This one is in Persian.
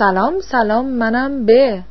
سلام سلام منم به